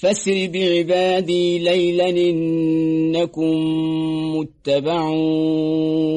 فاسر بعبادي ليلا إنكم متبعون